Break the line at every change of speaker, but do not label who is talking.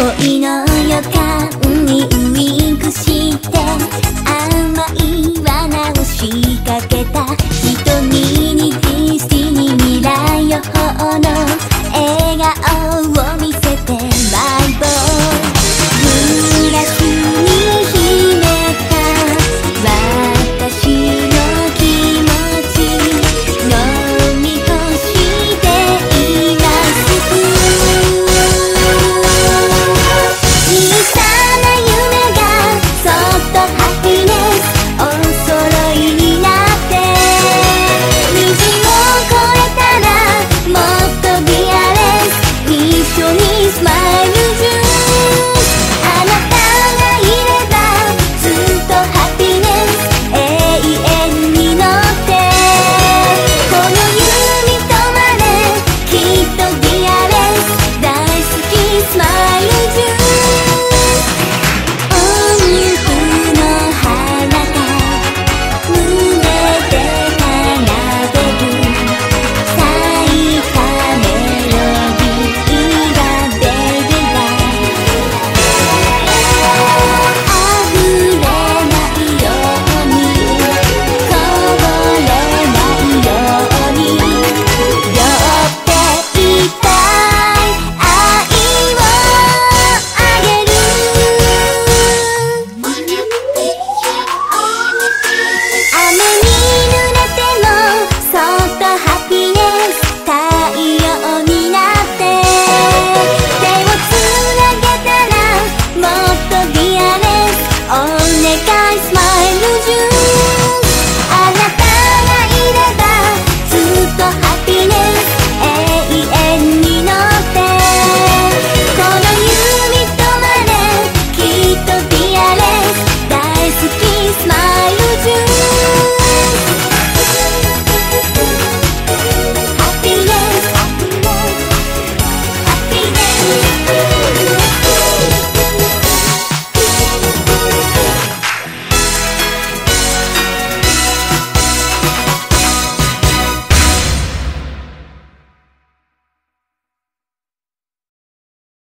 恋の予感にウインクして甘い罠をして